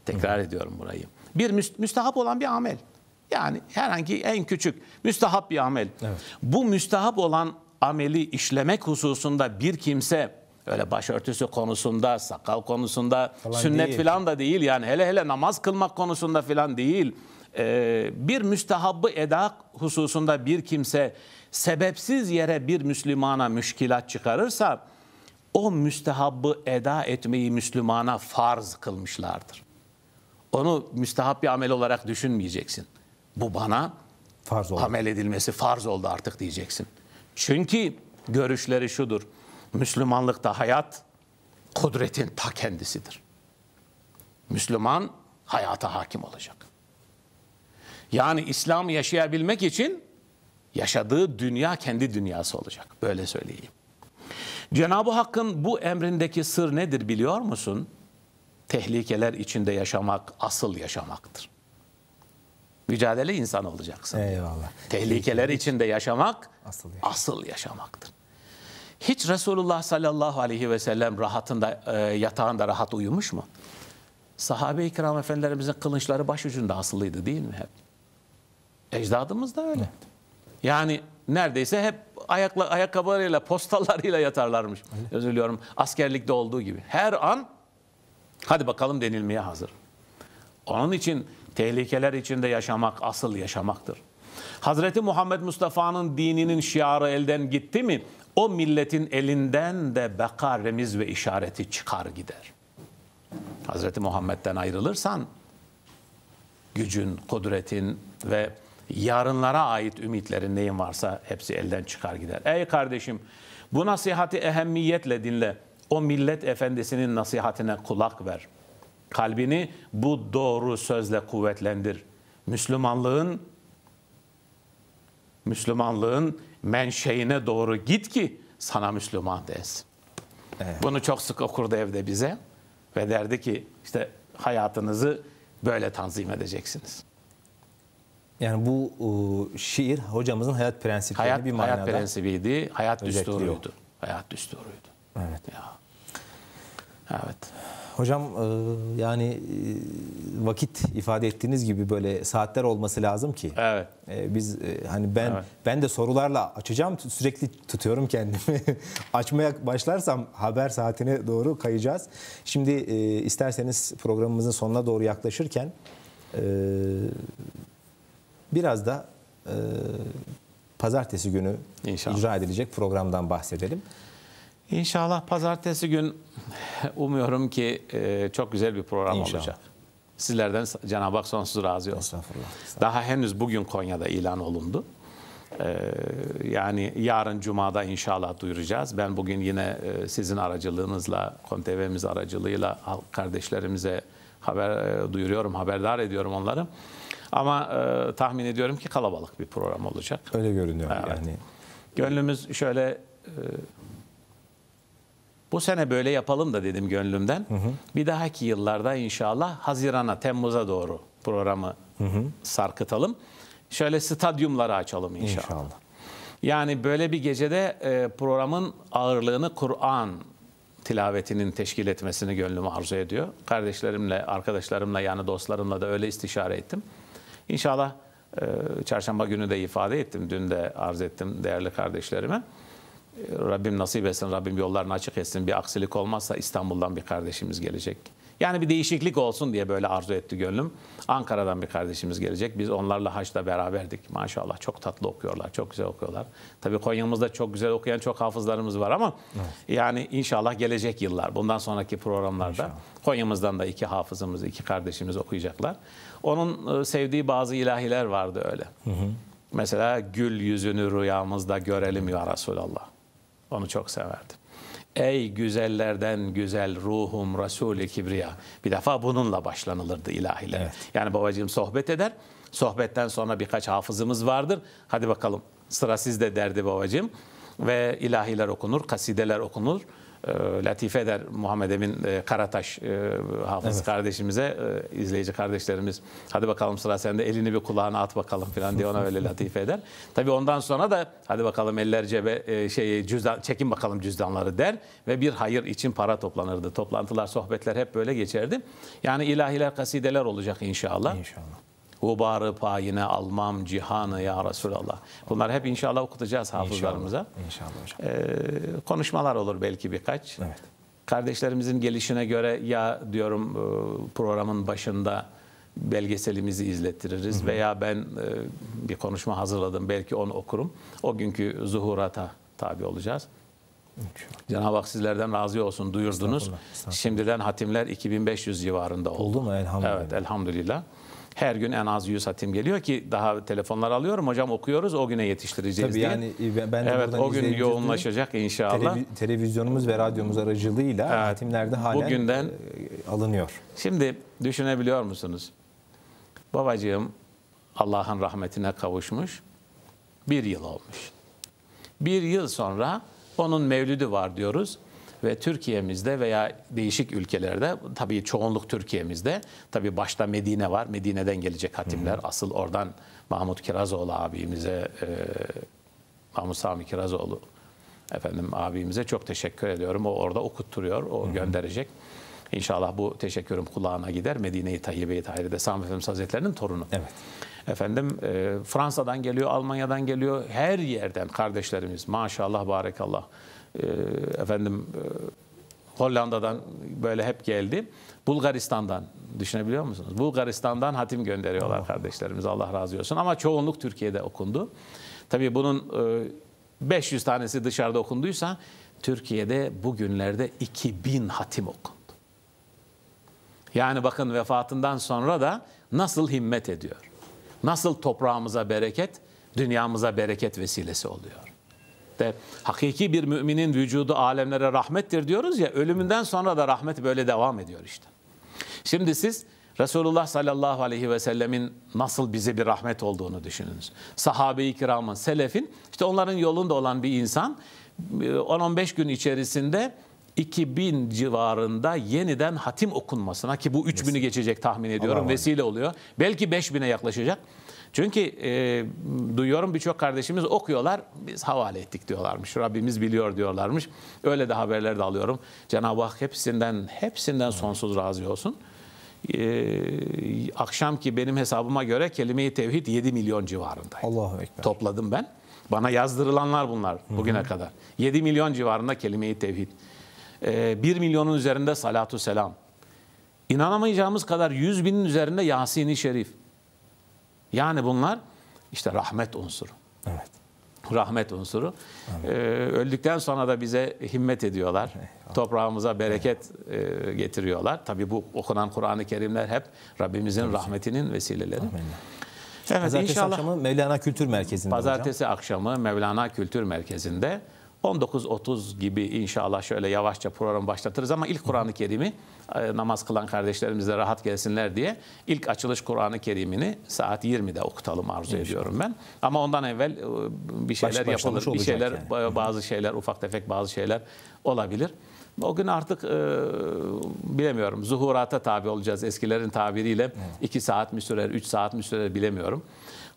tekrar ediyorum burayı, bir müstehap olan bir amel. Yani herhangi en küçük müstehap bir amel. Evet. Bu müstehap olan ameli işlemek hususunda bir kimse öyle başörtüsü konusunda, sakal konusunda, falan sünnet değil. falan da değil yani hele hele namaz kılmak konusunda falan değil. Ee, bir müstehabbı eda hususunda bir kimse sebepsiz yere bir Müslümana müşkilat çıkarırsa o müstehabbı eda etmeyi Müslümana farz kılmışlardır. Onu müstehap bir amel olarak düşünmeyeceksin. Bu bana farz oldu. amel edilmesi farz oldu artık diyeceksin. Çünkü görüşleri şudur. Müslümanlıkta hayat kudretin ta kendisidir. Müslüman hayata hakim olacak. Yani İslam yaşayabilmek için yaşadığı dünya kendi dünyası olacak. Böyle söyleyeyim. Cenab-ı Hakk'ın bu emrindeki sır nedir biliyor musun? Tehlikeler içinde yaşamak asıl yaşamaktır. Mücadele insan olacaksın. Eyvallah. Tehlikeler içinde yaşamak asıl, yaşamak. asıl yaşamaktır. Hiç Resulullah sallallahu aleyhi ve sellem rahatında, e, yatağında rahat uyumuş mu? Sahabe-i kiram efendilerimizin kılınçları başucunda asılıydı değil mi hep? Ecdadımız da öyle. Yani neredeyse hep ayakla, ayakkabılarıyla, postallarıyla yatarlarmış. Öyle. Özür diliyorum. Askerlikte olduğu gibi. Her an hadi bakalım denilmeye hazır. Onun için tehlikeler içinde yaşamak asıl yaşamaktır. Hazreti Muhammed Mustafa'nın dininin şiarı elden gitti mi o milletin elinden de beka, remiz ve işareti çıkar gider. Hazreti Muhammed'den ayrılırsan gücün, kudretin, ve yarınlara ait ümitlerin neyin varsa hepsi elden çıkar gider. Ey kardeşim bu nasihati ehemmiyetle dinle. O millet efendisinin nasihatine kulak ver. Kalbini bu doğru sözle kuvvetlendir. Müslümanlığın Müslümanlığın menşeine doğru git ki sana Müslüman desin. Evet. Bunu çok sık okurdu evde bize ve derdi ki işte hayatınızı böyle tanzim edeceksiniz. Yani bu e, şiir hocamızın hayat prensiplerini hayat, bir manada hayat prensibiydi, hayat düsturuydu. Hayat düsturuydu. Evet. Ya. Evet. Hocam e, yani e, vakit ifade ettiğiniz gibi böyle saatler olması lazım ki. Evet. E, biz hani ben evet. ben de sorularla açacağım sürekli tutuyorum kendimi. Açmaya başlarsam haber saatine doğru kayacağız. Şimdi isterseniz programımızın sonuna doğru yaklaşırken biraz da pazartesi günü İnşallah. icra edilecek programdan bahsedelim. İnşallah pazartesi gün umuyorum ki e, çok güzel bir program İnşallah. olacak. Sizlerden Cenab-ı Hak sonsuz razı olsun. Estağfurullah, estağfurullah. Daha henüz bugün Konya'da ilan olundu. Ee, yani yarın Cuma'da inşallah duyuracağız. Ben bugün yine e, sizin aracılığınızla, KonTV'miz aracılığıyla kardeşlerimize haber e, duyuruyorum, haberdar ediyorum onları. Ama e, tahmin ediyorum ki kalabalık bir program olacak. Öyle görünüyor evet. yani. Gönlümüz şöyle e, bu sene böyle yapalım da dedim gönlümden. Hı hı. Bir dahaki yıllarda inşallah Haziran'a, Temmuz'a doğru programı hı hı. sarkıtalım. Şöyle stadyumları açalım inşallah. inşallah. Yani böyle bir gecede e, programın ağırlığını Kur'an tilavetinin teşkil etmesini gönlüm arzu ediyor. Kardeşlerimle, arkadaşlarımla yani dostlarımla da öyle istişare ettim. İnşallah e, çarşamba günü de ifade ettim. Dün de arz ettim değerli kardeşlerime. Rabbim nasip etsin, Rabbim yollarını açık etsin. Bir aksilik olmazsa İstanbul'dan bir kardeşimiz gelecek. Yani bir değişiklik olsun diye böyle arzu etti gönlüm. Ankara'dan bir kardeşimiz gelecek. Biz onlarla haçta beraberdik. Maşallah çok tatlı okuyorlar, çok güzel okuyorlar. Tabii Konya'mızda çok güzel okuyan çok hafızlarımız var ama evet. yani inşallah gelecek yıllar, bundan sonraki programlarda inşallah. Konya'mızdan da iki hafızımız, iki kardeşimiz okuyacaklar. Onun e, sevdiği bazı ilahiler vardı öyle. Hı hı. Mesela gül yüzünü rüyamızda görelim ya Resulallah. Onu çok severdim. Ey güzellerden güzel ruhum Resul-i Kibriya. Bir defa bununla başlanılırdı ilahiler. Evet. Yani babacığım sohbet eder. Sohbetten sonra birkaç hafızımız vardır. Hadi bakalım sıra sizde derdi babacığım. Ve ilahiler okunur, kasideler okunur. Ee, latife eder Muhammed Emin e, Karataş e, hafız evet. kardeşimize, e, izleyici kardeşlerimiz hadi bakalım sıra sende elini bir kulağına at bakalım falan diye ona öyle latife eder. Tabii ondan sonra da hadi bakalım eller cebe şey cüzdan çekin bakalım cüzdanları der ve bir hayır için para toplanırdı. Toplantılar, sohbetler hep böyle geçerdi. Yani ilahiler, kasideler olacak inşallah. İnşallah. Hubarı payine almam cihanı ya Resulallah. Bunlar hep inşallah okutacağız hafızlarımıza. İnşallah, inşallah hocam. Ee, konuşmalar olur belki birkaç. Evet. Kardeşlerimizin gelişine göre ya diyorum e, programın başında belgeselimizi izlettiririz hı hı. veya ben e, bir konuşma hazırladım belki onu okurum. O günkü zuhurata tabi olacağız. Cenab-ı Hak sizlerden razı olsun duyurdunuz. Estağfurullah, estağfurullah. Şimdiden hatimler 2500 civarında oldu. Oldu mu elhamdülillah? Evet elhamdülillah. Her gün en az 100 hatim geliyor ki daha telefonlar alıyorum. Hocam okuyoruz o güne yetiştireceğiz Tabii diye. yani ben de evet o gün yoğunlaşacak inşallah. Televi- televizyonumuz ve radyomuz aracılığıyla evet, hatimlerde halen bugünden, e, alınıyor. Şimdi düşünebiliyor musunuz? Babacığım Allah'ın rahmetine kavuşmuş. Bir yıl olmuş. Bir yıl sonra onun mevlüdü var diyoruz ve Türkiye'mizde veya değişik ülkelerde tabii çoğunluk Türkiye'mizde tabii başta Medine var. Medine'den gelecek hatimler. Hı hı. Asıl oradan Mahmut Kirazoğlu abimize e, Mahmut Sami Kirazoğlu efendim abimize çok teşekkür ediyorum. O orada okutturuyor. O hı hı. gönderecek. İnşallah bu teşekkürüm kulağına gider. Medine-i Tayyibe-i Tahire'de Sami Efendimiz Hazretleri'nin torunu. Evet. Efendim e, Fransa'dan geliyor, Almanya'dan geliyor. Her yerden kardeşlerimiz maşallah barekallah. Ee, efendim e, Hollanda'dan böyle hep geldi. Bulgaristan'dan düşünebiliyor musunuz? Bulgaristan'dan hatim gönderiyorlar kardeşlerimiz Allah razı olsun. Ama çoğunluk Türkiye'de okundu. Tabii bunun 500 e, tanesi dışarıda okunduysa Türkiye'de bugünlerde 2000 hatim okundu. Yani bakın vefatından sonra da nasıl himmet ediyor. nasıl toprağımıza bereket, dünyamıza bereket vesilesi oluyor. De hakiki bir müminin vücudu alemlere rahmettir diyoruz ya ölümünden sonra da rahmet böyle devam ediyor işte. Şimdi siz Resulullah sallallahu aleyhi ve sellemin nasıl bize bir rahmet olduğunu düşününüz. Sahabe-i kiramın, selefin, işte onların yolunda olan bir insan 10-15 gün içerisinde 2000 civarında yeniden hatim okunmasına ki bu 3000'ü geçecek tahmin ediyorum vesile oluyor. Belki 5000'e yaklaşacak. Çünkü e, duyuyorum birçok kardeşimiz okuyorlar, biz havale ettik diyorlarmış. Rabbimiz biliyor diyorlarmış. Öyle de haberler de alıyorum. Cenab-ı Hak hepsinden, hepsinden sonsuz razı olsun. Ee, akşamki benim hesabıma göre kelime-i tevhid 7 milyon civarında. Allahu Ekber. Topladım ben. Bana yazdırılanlar bunlar bugüne kadar. 7 milyon civarında kelime-i tevhid. Ee, 1 milyonun üzerinde salatu selam. İnanamayacağımız kadar 100 binin üzerinde Yasin-i Şerif. Yani bunlar işte rahmet unsuru. Evet. Rahmet unsuru. Ee, öldükten sonra da bize himmet ediyorlar. Toprağımıza bereket e, getiriyorlar. Tabii bu okunan Kur'an-ı Kerimler hep Rabbimizin rahmetinin vesileleri. Evet Pazartesi inşallah. akşamı Mevlana Kültür Merkezi'nde hocam. Pazartesi akşamı Mevlana Kültür Merkezi'nde 19.30 gibi inşallah şöyle yavaşça program başlatırız ama ilk Kur'an-ı Kerim'i e, namaz kılan kardeşlerimize rahat gelsinler diye ilk açılış Kur'an-ı Kerim'ini saat 20'de okutalım arzu ediyorum ben. Ama ondan evvel e, bir şeyler Baş- yapılır. Bir şeyler yani. ba- bazı şeyler ufak tefek bazı şeyler olabilir. O gün artık e, bilemiyorum zuhurata tabi olacağız eskilerin tabiriyle. 2 saat mi sürer, 3 saat mi sürer bilemiyorum.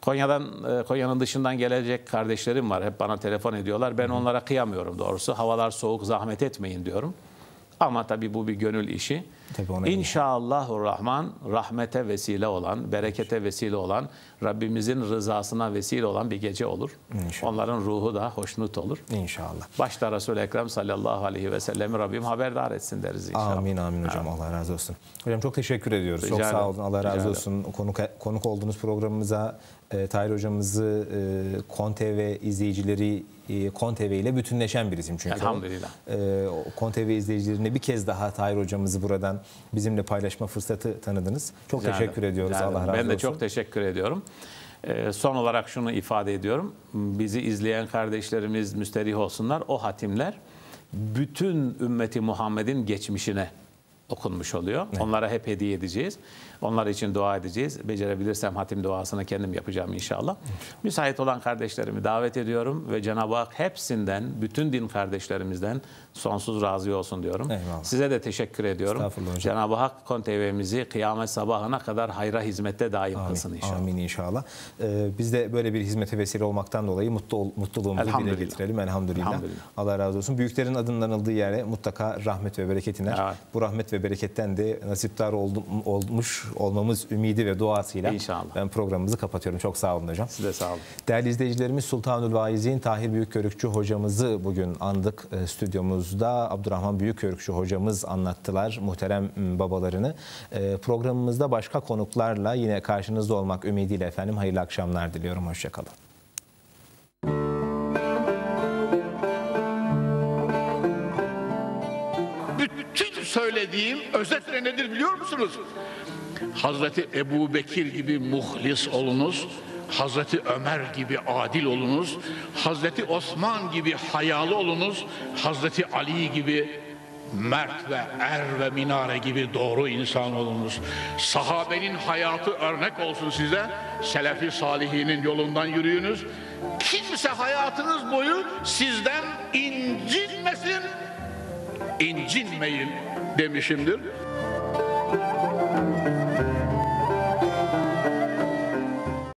Konya'dan e, Konya'nın dışından gelecek kardeşlerim var. Hep bana telefon ediyorlar. Ben onlara kıyamıyorum doğrusu. Havalar soğuk, zahmet etmeyin diyorum. Ama tabii bu bir gönül işi. Tabii ona İnşallahurrahman rahmete vesile olan, berekete vesile olan, Rabbimizin rızasına vesile olan bir gece olur. İnşallah. Onların ruhu da hoşnut olur. İnşallah. Başta Resul-i Ekrem sallallahu aleyhi ve sellemi Rabbim haberdar etsin deriz inşallah. Amin amin hocam. Allah razı olsun. Hocam çok teşekkür ediyoruz. Rica çok sağ olun. Allah razı olsun. Konuk konuk olduğunuz programımıza e, Tahir hocamızı e, Kon TV izleyicileri e, Kon TV ile bütünleşen bir isim çünkü. Elhamdülillah. E, o Kon TV izleyicilerine bir kez daha Tahir hocamızı buradan bizimle paylaşma fırsatı tanıdınız. Çok Rica teşekkür ederim. ediyoruz. Rica Allah razı Ben de olsun. çok teşekkür ediyorum. Ee, son olarak şunu ifade ediyorum. Bizi izleyen kardeşlerimiz müsterih olsunlar. O hatimler bütün ümmeti Muhammed'in geçmişine okunmuş oluyor. Onlara hep hediye edeceğiz. Onlar için dua edeceğiz. Becerebilirsem hatim duasını kendim yapacağım inşallah. Müsait olan kardeşlerimi davet ediyorum ve Cenab-ı Hak hepsinden, bütün din kardeşlerimizden sonsuz razı olsun diyorum. Eyvallah. Size de teşekkür ediyorum. Cenab-ı Hak Kon TV'mizi kıyamet sabahına kadar hayra hizmette daim kılsın inşallah. Amin inşallah. Ee, biz de böyle bir hizmete vesile olmaktan dolayı mutlu ol- mutluluğumuzu dile getirelim. Elhamdülillah. Elhamdülillah. Allah razı olsun. Büyüklerin adının anıldığı yere mutlaka rahmet ve bereket iner. Evet. Bu rahmet ve bereketten de nasiptar oldum, olmuş olmamız ümidi ve duasıyla İnşallah. ben programımızı kapatıyorum. Çok sağ olun hocam. Size sağ olun. Değerli izleyicilerimiz Sultanül Vaizin Tahir Büyükkörükçü hocamızı bugün andık e, stüdyomuzda. Abdurrahman Büyükkörükçü hocamız anlattılar muhterem babalarını. E, Programımızda başka konuklarla yine karşınızda olmak ümidiyle efendim hayırlı akşamlar diliyorum. Hoşçakalın. Bütün söylediğim özetle nedir biliyor musunuz? Hazreti Ebu Bekir gibi muhlis olunuz. Hazreti Ömer gibi adil olunuz. Hazreti Osman gibi hayalı olunuz. Hazreti Ali gibi mert ve er ve minare gibi doğru insan olunuz. Sahabenin hayatı örnek olsun size. Selefi salihinin yolundan yürüyünüz. Kimse hayatınız boyu sizden incinmesin incinmeyin demişimdir.